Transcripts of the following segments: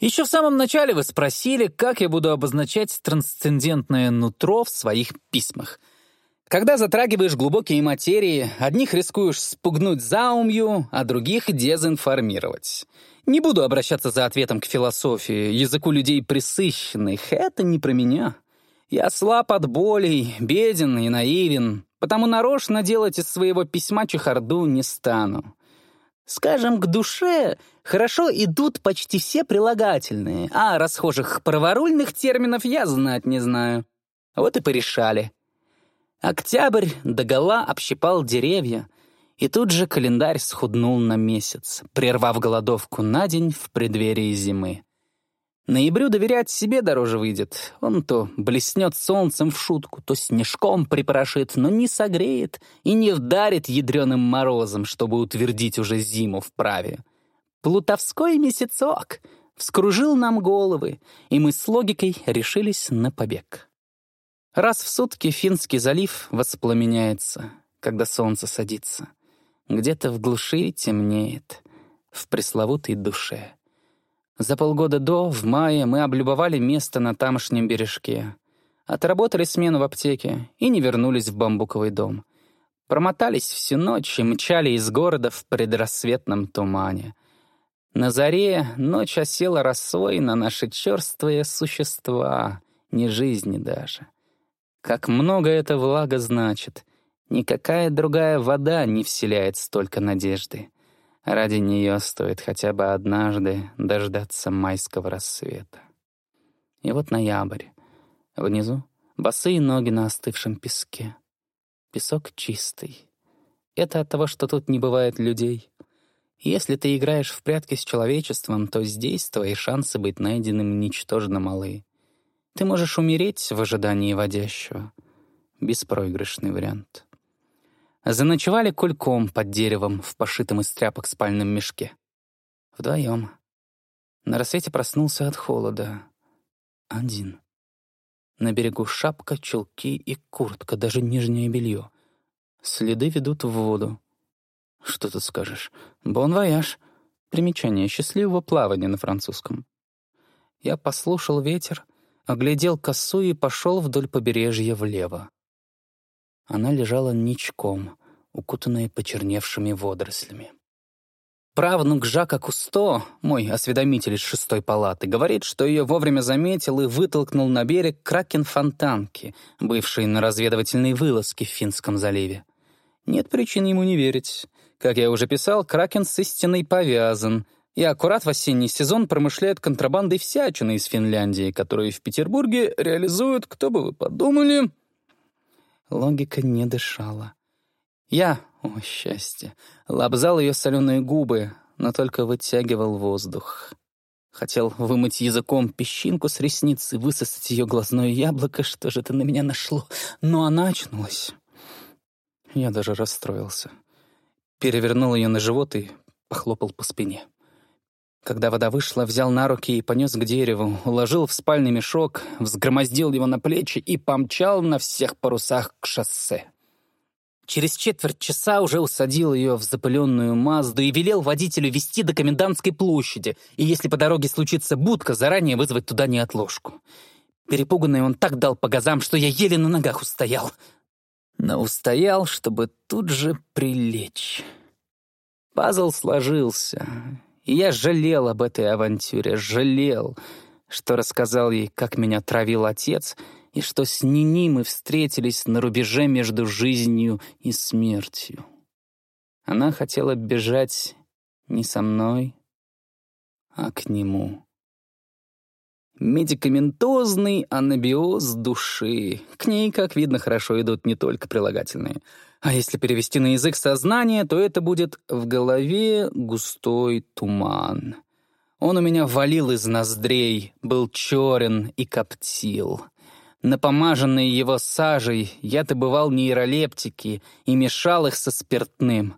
Еще в самом начале вы спросили, как я буду обозначать трансцендентное нутро в своих письмах. Когда затрагиваешь глубокие материи, одних рискуешь спугнуть заумью, а других дезинформировать. Не буду обращаться за ответом к философии, языку людей присыщенных. Это не про меня. Я слаб от болей, беден и наивен, потому нарочно делать из своего письма чехарду не стану. Скажем, к душе хорошо идут почти все прилагательные, а расхожих праворульных терминов я знать не знаю. Вот и порешали. Октябрь догола общипал деревья, и тут же календарь схуднул на месяц, прервав голодовку на день в преддверии зимы. Ноябрю доверять себе дороже выйдет. Он то блеснет солнцем в шутку, то снежком припорошит, но не согреет и не вдарит ядреным морозом, чтобы утвердить уже зиму в праве. Плутовской месяцок вскружил нам головы, и мы с логикой решились на побег. Раз в сутки Финский залив воспламеняется, когда солнце садится. Где-то в глуши темнеет, в пресловутой душе. За полгода до, в мае, мы облюбовали место на тамошнем бережке. Отработали смену в аптеке и не вернулись в бамбуковый дом. Промотались всю ночь и мчали из города в предрассветном тумане. На заре ночь осела росой на наши черствые существа, не жизни даже. Как много эта влага значит. Никакая другая вода не вселяет столько надежды. Ради нее стоит хотя бы однажды дождаться майского рассвета. И вот ноябрь. Внизу босые ноги на остывшем песке. Песок чистый. Это от того, что тут не бывает людей. Если ты играешь в прятки с человечеством, то здесь твои шансы быть найденным ничтожно малы. Ты можешь умереть в ожидании водящего. Беспроигрышный вариант. Заночевали кульком под деревом в пошитом из тряпок спальном мешке. Вдвоем. На рассвете проснулся от холода. Один. На берегу шапка, чулки и куртка, даже нижнее белье. Следы ведут в воду. Что тут скажешь? Бон вояж. Примечание счастливого плавания на французском. Я послушал ветер, оглядел косу и пошел вдоль побережья влево. Она лежала ничком, укутанная почерневшими водорослями. Правнук Жака Кусто, мой осведомитель из шестой палаты, говорит, что ее вовремя заметил и вытолкнул на берег кракен Фонтанки, бывший на разведывательной вылазке в Финском заливе. Нет причин ему не верить. Как я уже писал, кракен с истиной повязан, и аккурат в осенний сезон промышляет контрабандой всячины из Финляндии, которую в Петербурге реализуют, кто бы вы подумали, Логика не дышала. Я, о счастье, лобзал ее соленые губы, но только вытягивал воздух. Хотел вымыть языком песчинку с ресниц и высосать ее глазное яблоко, что же это на меня нашло. Но она очнулась. Я даже расстроился. Перевернул ее на живот и похлопал по спине. Когда вода вышла, взял на руки и понес к дереву, уложил в спальный мешок, взгромоздил его на плечи и помчал на всех парусах к шоссе. Через четверть часа уже усадил ее в запыленную Мазду и велел водителю вести до комендантской площади, и если по дороге случится будка, заранее вызвать туда неотложку. Перепуганный он так дал по газам, что я еле на ногах устоял. Но устоял, чтобы тут же прилечь. Пазл сложился, и я жалел об этой авантюре, жалел, что рассказал ей, как меня травил отец, и что с Нини мы встретились на рубеже между жизнью и смертью. Она хотела бежать не со мной, а к нему. Медикаментозный анабиоз души. К ней, как видно, хорошо идут не только прилагательные — а если перевести на язык сознания, то это будет «в голове густой туман». Он у меня валил из ноздрей, был черен и коптил. Напомаженный его сажей я добывал нейролептики и мешал их со спиртным.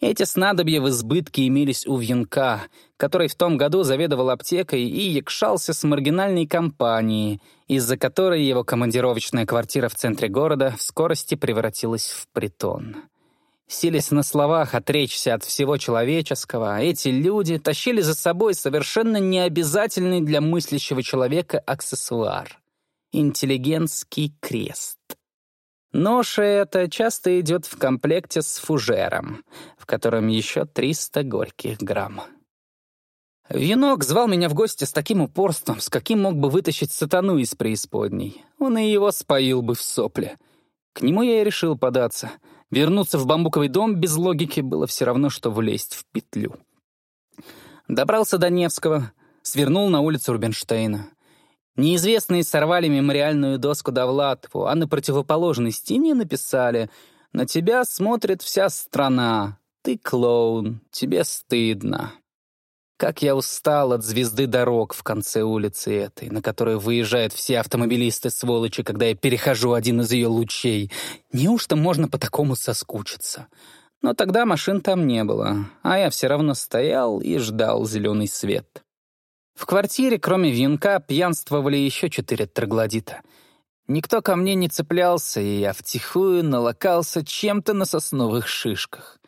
Эти снадобья в избытке имелись у Вьюнка, который в том году заведовал аптекой и якшался с маргинальной компанией, из-за которой его командировочная квартира в центре города в скорости превратилась в притон. Сились на словах отречься от всего человеческого, эти люди тащили за собой совершенно необязательный для мыслящего человека аксессуар — интеллигентский крест. Ноша эта часто идет в комплекте с фужером, в котором еще 300 горьких грамм. Венок звал меня в гости с таким упорством, с каким мог бы вытащить сатану из преисподней. Он и его споил бы в сопле. К нему я и решил податься. Вернуться в бамбуковый дом без логики было все равно, что влезть в петлю. Добрался до Невского, свернул на улицу Рубинштейна. Неизвестные сорвали мемориальную доску Довлатову, а на противоположной стене написали «На тебя смотрит вся страна. Ты клоун, тебе стыдно». Как я устал от звезды дорог в конце улицы этой, на которую выезжают все автомобилисты-сволочи, когда я перехожу один из ее лучей. Неужто можно по такому соскучиться? Но тогда машин там не было, а я все равно стоял и ждал зеленый свет. В квартире, кроме венка, пьянствовали еще четыре троглодита. Никто ко мне не цеплялся, и я втихую налокался чем-то на сосновых шишках.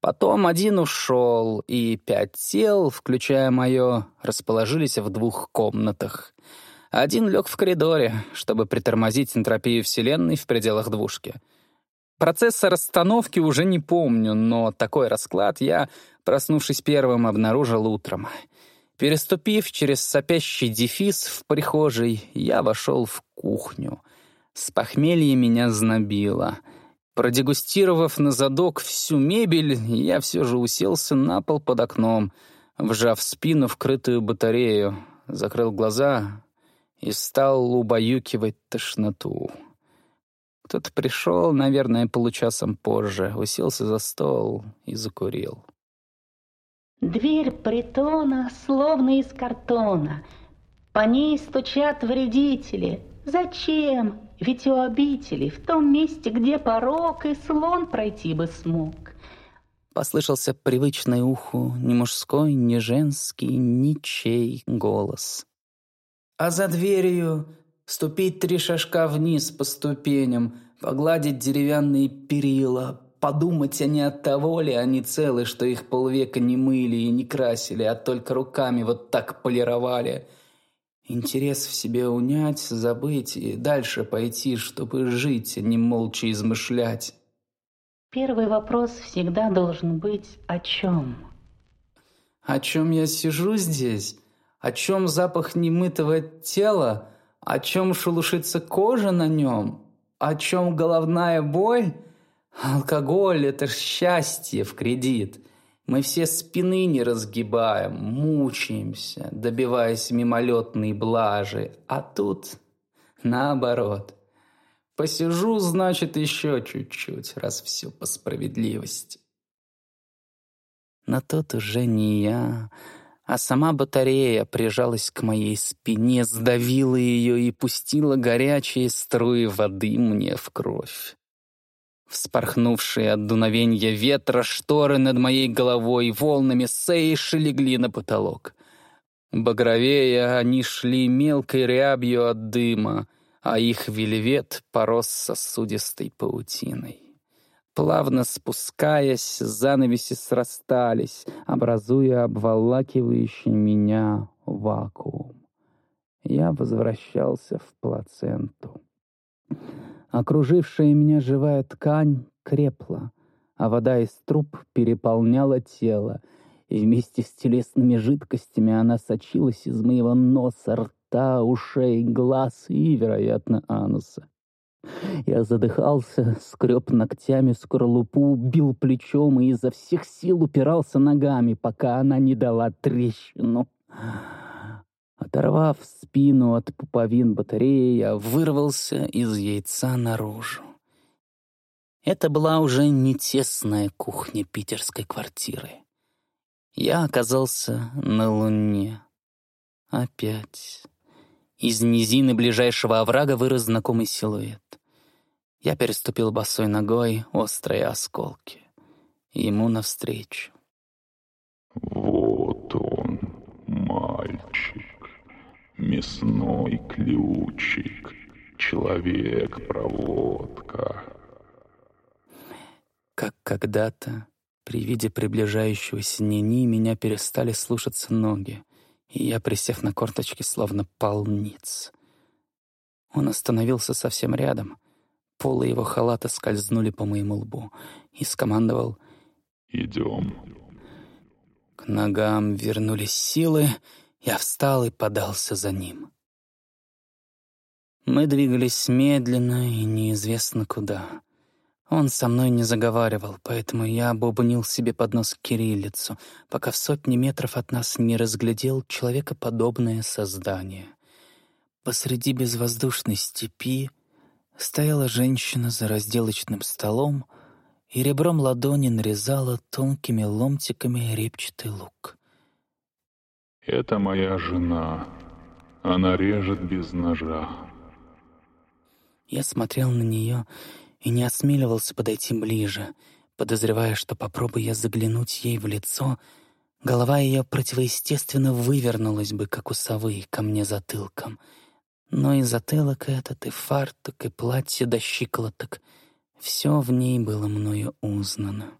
Потом один ушел, и пять тел, включая мое, расположились в двух комнатах. Один лег в коридоре, чтобы притормозить энтропию Вселенной в пределах двушки. Процесса расстановки уже не помню, но такой расклад я, проснувшись первым, обнаружил утром. Переступив через сопящий дефис в прихожей, я вошел в кухню. С похмелья меня знобило — Продегустировав на задок всю мебель, я все же уселся на пол под окном, вжав спину в крытую батарею, закрыл глаза и стал убаюкивать тошноту. Кто-то пришел, наверное, получасом позже, уселся за стол и закурил. Дверь притона словно из картона. По ней стучат вредители. Зачем? Ведь у обители, в том месте, где порог, и слон пройти бы смог. Послышался привычный уху ни мужской, ни женский, ничей голос. А за дверью ступить три шажка вниз по ступеням, погладить деревянные перила, подумать, а не от того ли они целы, что их полвека не мыли и не красили, а только руками вот так полировали — Интерес в себе унять, забыть и дальше пойти, чтобы жить, а не молча измышлять. Первый вопрос всегда должен быть «о чем?». О чем я сижу здесь? О чем запах немытого тела? О чем шелушится кожа на нем? О чем головная боль? Алкоголь — это счастье в кредит. Мы все спины не разгибаем, мучаемся, добиваясь мимолетной блажи. А тут наоборот. Посижу, значит, еще чуть-чуть, раз все по справедливости. Но тут уже не я, а сама батарея прижалась к моей спине, сдавила ее и пустила горячие струи воды мне в кровь. Вспорхнувшие от дуновенья ветра шторы над моей головой волнами сейши легли на потолок. Багровее они шли мелкой рябью от дыма, а их вельвет порос сосудистой паутиной. Плавно спускаясь, занавеси срастались, образуя обволакивающий меня вакуум. Я возвращался в плаценту. Окружившая меня живая ткань крепла, а вода из труб переполняла тело, и вместе с телесными жидкостями она сочилась из моего носа, рта, ушей, глаз и, вероятно, ануса. Я задыхался, скреб ногтями скорлупу, бил плечом и изо всех сил упирался ногами, пока она не дала трещину. Оторвав спину от пуповин батареи, я вырвался из яйца наружу. Это была уже не тесная кухня питерской квартиры. Я оказался на Луне. Опять. Из низины ближайшего оврага вырос знакомый силуэт. Я переступил босой ногой острые осколки. Ему навстречу. Вот он, мальчик мясной ключик, человек-проводка. Как Когда-то при виде приближающегося Нини меня перестали слушаться ноги, и я, присев на корточки, словно полниц. Он остановился совсем рядом. Полы его халата скользнули по моему лбу и скомандовал «Идем». К ногам вернулись силы, я встал и подался за ним. Мы двигались медленно и неизвестно куда. Он со мной не заговаривал, поэтому я бубнил себе под нос кириллицу, пока в сотни метров от нас не разглядел человекоподобное создание. Посреди безвоздушной степи стояла женщина за разделочным столом и ребром ладони нарезала тонкими ломтиками репчатый лук. «Это моя жена. Она режет без ножа». Я смотрел на нее и не осмеливался подойти ближе, подозревая, что попробуя я заглянуть ей в лицо, голова ее противоестественно вывернулась бы, как у совы, ко мне затылком. Но и затылок этот, и фартук, и платье до щиколоток — все в ней было мною узнано.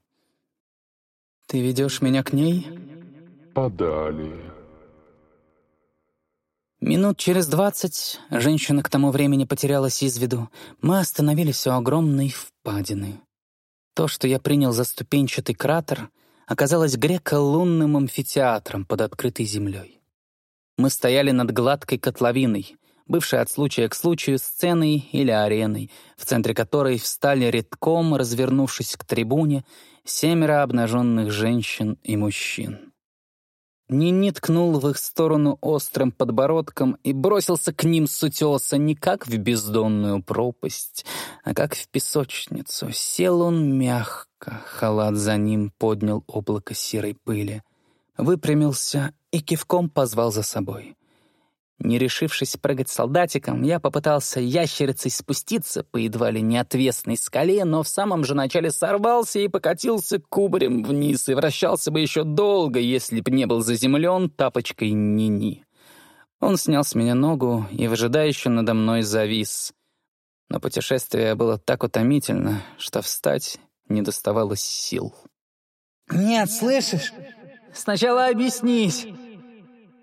«Ты ведешь меня к ней?» «Подали». Минут через двадцать женщина к тому времени потерялась из виду. Мы остановились у огромной впадины. То, что я принял за ступенчатый кратер, оказалось греко-лунным амфитеатром под открытой землей. Мы стояли над гладкой котловиной, бывшей от случая к случаю сценой или ареной, в центре которой встали редком, развернувшись к трибуне, семеро обнаженных женщин и мужчин. Нини ткнул в их сторону острым подбородком и бросился к ним с утеса не как в бездонную пропасть, а как в песочницу. Сел он мягко, халат за ним поднял облако серой пыли, выпрямился и кивком позвал за собой. Не решившись прыгать солдатиком, я попытался ящерицей спуститься по едва ли неотвесной скале, но в самом же начале сорвался и покатился кубарем вниз и вращался бы еще долго, если б не был заземлен тапочкой Нини. Он снял с меня ногу и выжидающе надо мной завис. Но путешествие было так утомительно, что встать не доставалось сил. «Нет, слышишь? Сначала объяснись.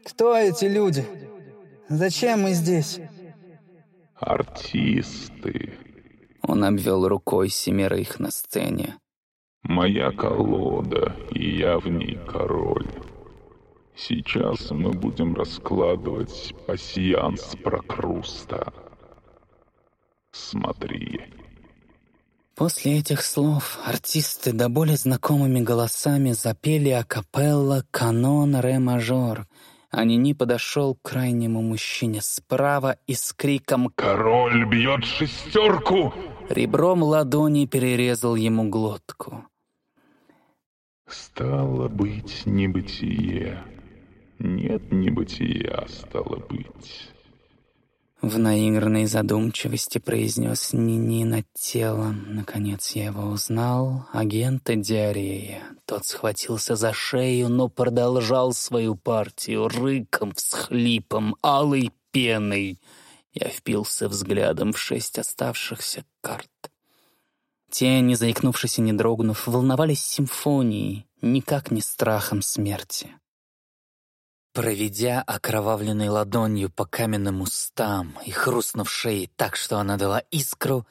Кто эти люди?» Зачем мы здесь?» «Артисты». Он обвел рукой семерых на сцене. «Моя колода, и я в ней король. Сейчас мы будем раскладывать пасьянс Прокруста. Смотри». После этих слов артисты до боли знакомыми голосами запели акапелла «Канон ре-мажор», а Нини подошел к крайнему мужчине справа и с криком «Король бьет шестерку!» ребром ладони перерезал ему глотку. «Стало быть, небытие. Нет небытия, стало быть». В наигранной задумчивости произнес Нини над телом. Наконец я его узнал. Агента Диарея. Тот схватился за шею, но продолжал свою партию рыком, всхлипом, алой пеной. Я впился взглядом в шесть оставшихся карт. Те, не заикнувшись и не дрогнув, волновались симфонией, никак не страхом смерти. Проведя окровавленной ладонью по каменным устам и хрустнув шеей так, что она дала искру,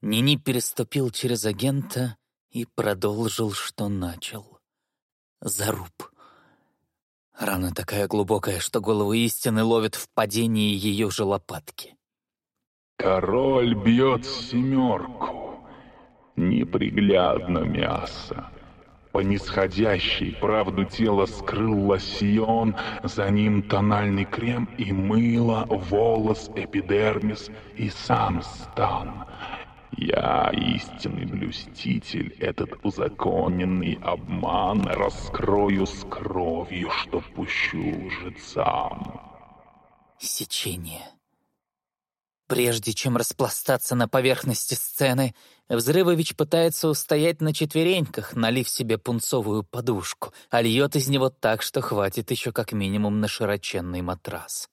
Нини переступил через агента и продолжил, что начал. Заруб. Рана такая глубокая, что голову истины ловит в падении ее же лопатки. «Король бьет семерку. Неприглядно мясо. По нисходящей правду тела скрыл лосьон, за ним тональный крем и мыло, волос, эпидермис и сам стан. Я, истинный блюститель, этот узаконенный обман раскрою с кровью, что пущу лжецам. Сечение. Прежде чем распластаться на поверхности сцены, Взрывович пытается устоять на четвереньках, налив себе пунцовую подушку, а льет из него так, что хватит еще как минимум на широченный матрас.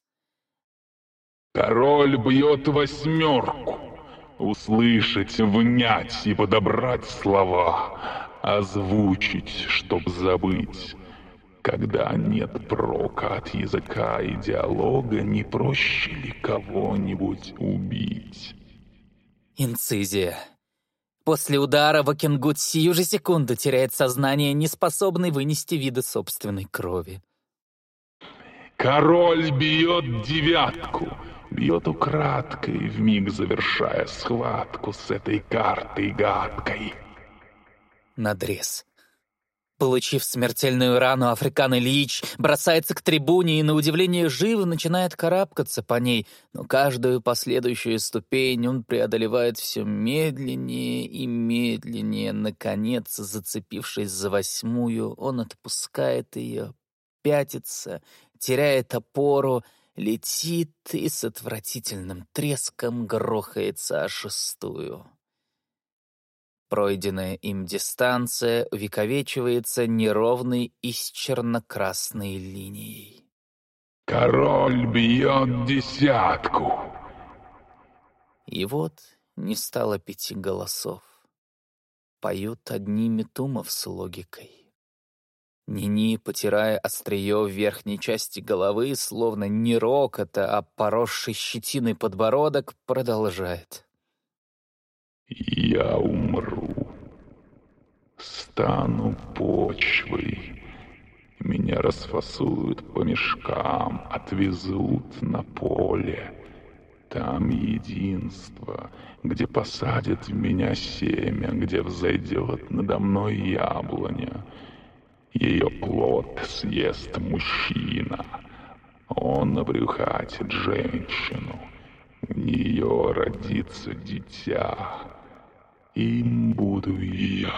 «Король бьет восьмерку. Услышать, внять и подобрать слова. озвучить, чтоб забыть. Когда нет прока от языка и диалога, не проще ли кого-нибудь убить? Инцизия. После удара Вакингут сию же секунду теряет сознание, не способный вынести виды собственной крови. Король бьет девятку, бьет украдкой, вмиг завершая схватку с этой картой гадкой. Надрез. Получив смертельную рану, Африкан Ильич бросается к трибуне и, на удивление, живо начинает карабкаться по ней, но каждую последующую ступень он преодолевает все медленнее и медленнее. Наконец, зацепившись за восьмую, он отпускает ее, пятится, теряет опору, летит и с отвратительным треском грохается о шестую. Пройденная им дистанция увековечивается неровной и с черно-красной линией. «Король бьет десятку!» И вот не стало пяти голосов. Поют одни Метумов с логикой. Нини, потирая острие в верхней части головы, словно не рокота, а поросший щетиной подбородок, продолжает. Я умру, стану почвой. Меня расфасуют по мешкам, отвезут на поле. Там единство, где посадят в меня семя, где взойдет надо мной яблоня. Ее плод съест мужчина, он обрюхатит женщину. У нее родится дитя им буду я.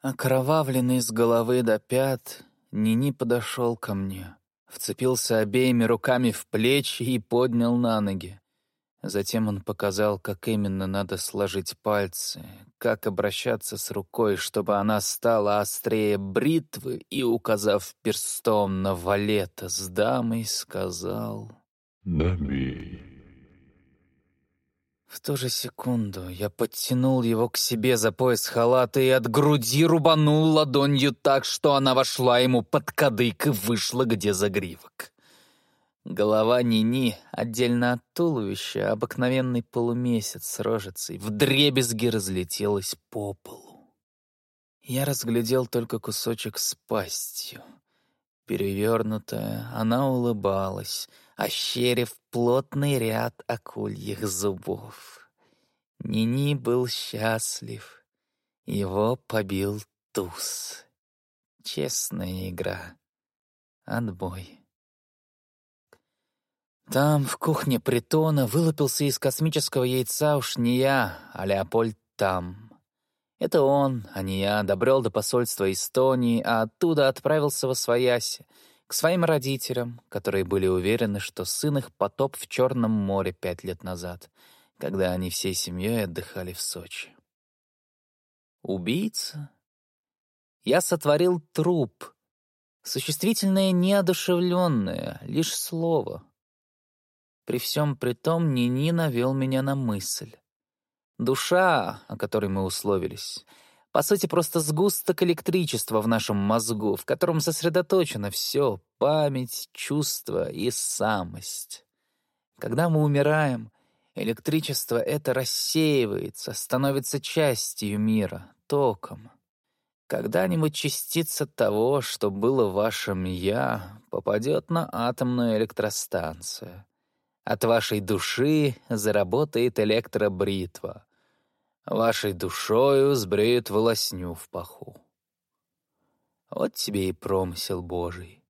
Окровавленный с головы до пят, Нини подошел ко мне, вцепился обеими руками в плечи и поднял на ноги. Затем он показал, как именно надо сложить пальцы, как обращаться с рукой, чтобы она стала острее бритвы, и, указав перстом на валета с дамой, сказал «Добей». В ту же секунду я подтянул его к себе за пояс халата и от груди рубанул ладонью так, что она вошла ему под кадык и вышла где загривок. Голова Нини, отдельно от туловища, обыкновенный полумесяц с рожицей, вдребезги разлетелась по полу. Я разглядел только кусочек с пастью. Перевернутая, она улыбалась — ощерив плотный ряд акульих зубов. Нини был счастлив. Его побил туз. Честная игра. Отбой. Там, в кухне притона, вылупился из космического яйца уж не я, а Леопольд там. Это он, а не я, добрел до посольства Эстонии, а оттуда отправился во Свояси — к своим родителям, которые были уверены, что сын их потоп в Черном море пять лет назад, когда они всей семьей отдыхали в Сочи. Убийца? Я сотворил труп. Существительное неодушевленное, лишь слово. При всем при том Нини навел меня на мысль. Душа, о которой мы условились — по сути, просто сгусток электричества в нашем мозгу, в котором сосредоточено все — память, чувство и самость. Когда мы умираем, электричество это рассеивается, становится частью мира, током. Когда-нибудь частица того, что было вашим «я», попадет на атомную электростанцию. От вашей души заработает электробритва — Вашей душою сбреют волосню в паху. Вот тебе и промысел Божий.